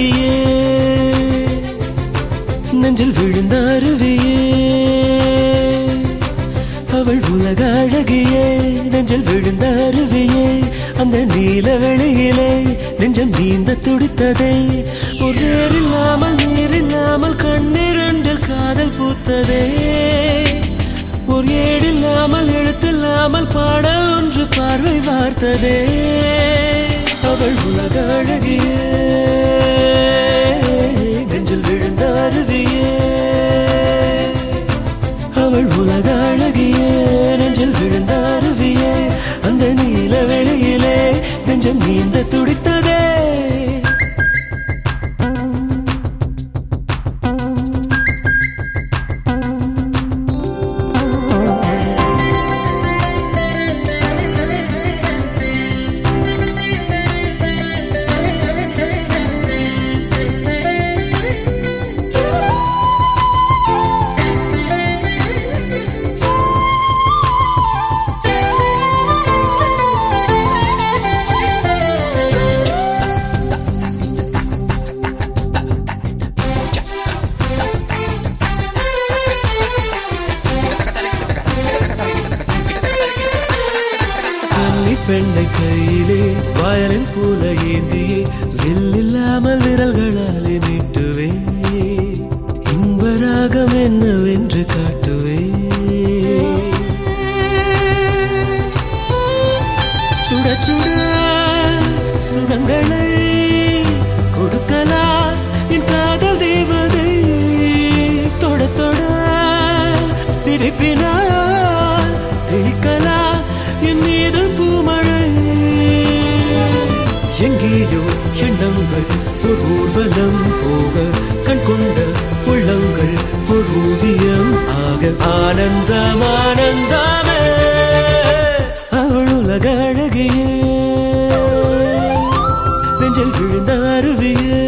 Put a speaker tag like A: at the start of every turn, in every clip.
A: அருவியே. நெஞ்சில் விழுந்த அருவியே. அவள் உலக அழகியே. நெஞ்சில் விழுந்த அருவியே. அந்த நீல வெளியிலே நெஞ்சம் நீந்த துடித்ததே. ஒரேறில்லாமல் நீரில்லாமல் நீர் கண்ணீரண்டில் காதல் பூத்ததே. ஒரு ஏடில்லாமல் எழுத்தில்லாமல் பாடல் ஒன்று பார்வை வார்த்ததே. அவள் உலக அழகியே. பெண்ணை கையிலே வயலின் போல ஏந்தியே வில்லில்லாமல் விரல்களாலே மீட்டுவே. இன்பராகம் என்னவென்று காட்டுவே. சுட சுட சுகங்களை கொடுக்கலா என் காதல் தேவதை. தொட தொட சிரிப்பினா ஆனந்தம் ஆனந்தமே அவள் உலக அழகியே நெஞ்சில் விழுந்த அருவியே.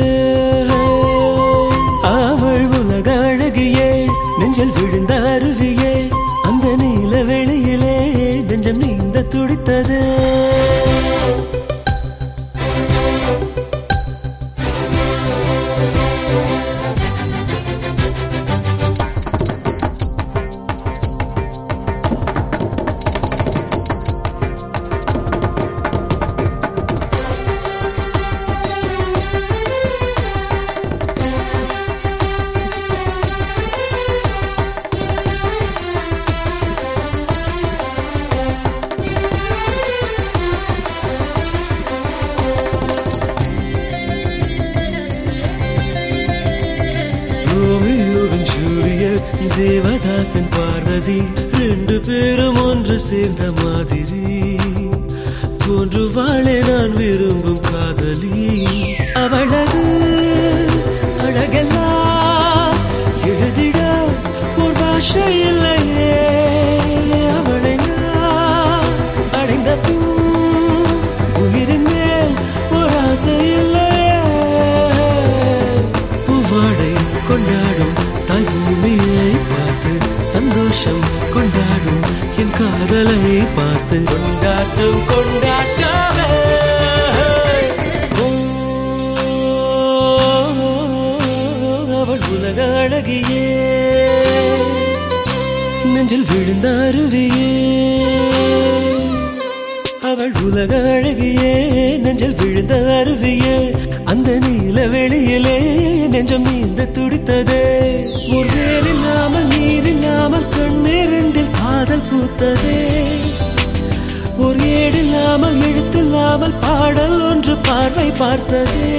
A: அவள் உலக அழகியே நெஞ்சில் விழுந்த அருவியே. அந்த நீல வெளியிலே நெஞ்சம் நீந்த துடித்தது. தேவதாசன் பார்வதி ரெண்டு பேரும் ஒன்று சேர்ந்த மாதிரி. தோன்றுவாளே நான் விரும்பும் காதலி. அவளது சந்தோஷம் கொண்டாடும் என் காதலை பார்த்து. கொண்டாட்டம் ஓ, அவள் உலக அழகியே. நெஞ்சில் விழுந்த அருவியே. அவள் உலக அழகியே. நெஞ்சில் விழுந்த அருவியே. அந்த நீல வெளியிலே நெஞ்சம் நீந்த துடித்ததே. ஒரு வேலில்லாமல் நீரில்லாமல் நீர் கண்ணீரண்டில் காதல் பூத்ததே. ஒரு ஏடில்லாமல் எழுத்தில்லாமல் பாடல் ஒன்று பார்வை பார்த்ததே.